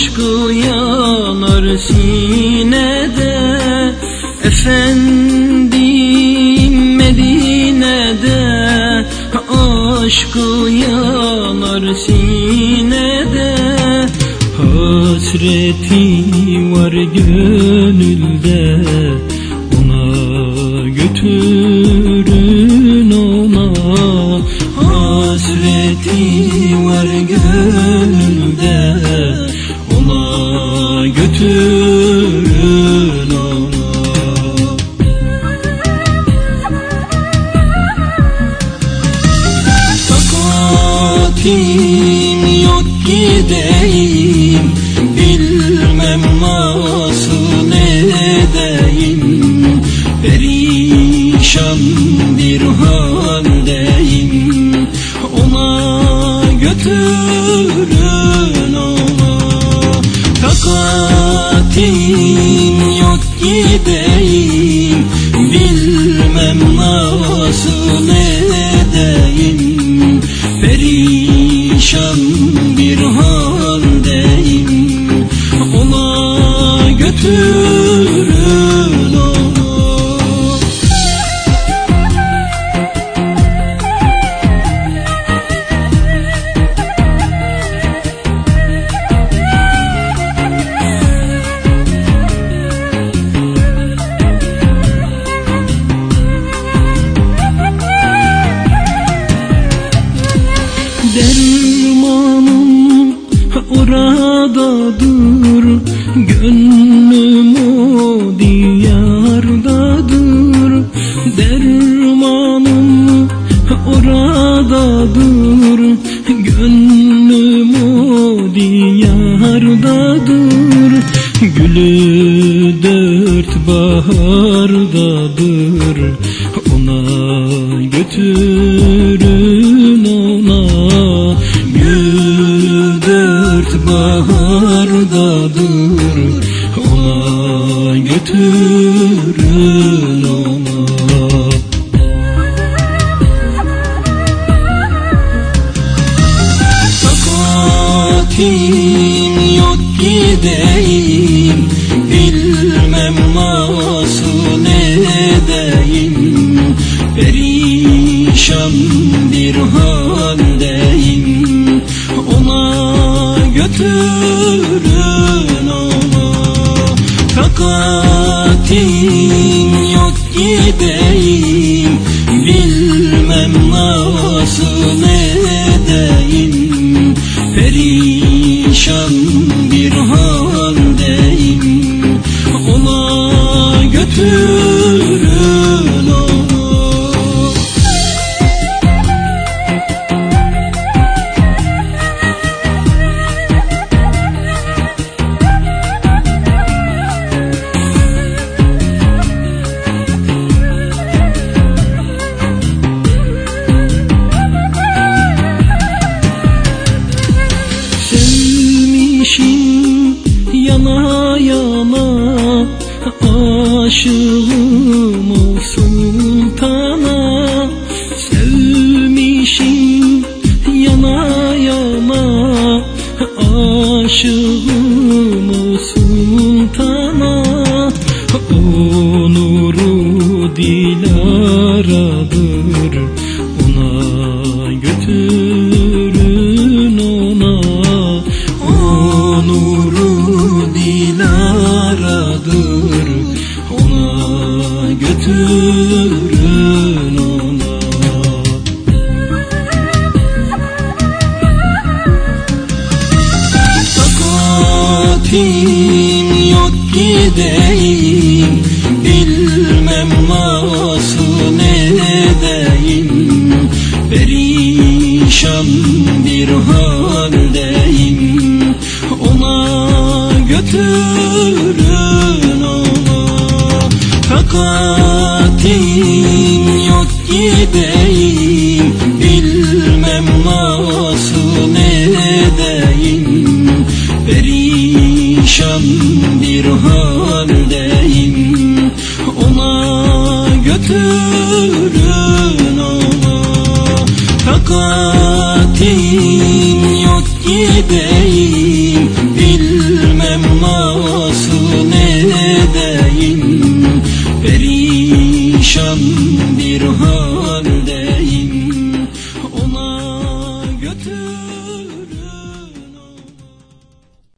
Aşkı yanar sinede. Efendim Medine'de Aşkı yanar sinede. Hasreti var gönülde Ona götürün götürün oradadır Gönlüm o diyardadır. Dermanım oradadır Gönlüm o diyardadır. Gülü dört bahardadır Ona götürün Dört bahardadır Ona götürün ona Takatim yok gideyim. Bilmem nasıl edeyim. Perişan bir haldeyim götürün ona Takatim yok gideyim. Bilmem nasıl edeyim. Perişan Aşığım o sultana Sevmişim yana yana. Aşığım o sultana O nuru Bilmem nasıl edeyim Perişan bir haldeyim. Ona götürün ona Takatim yok gideyim. Bilmem nasıl edeyim Perişan bir haldeyim good.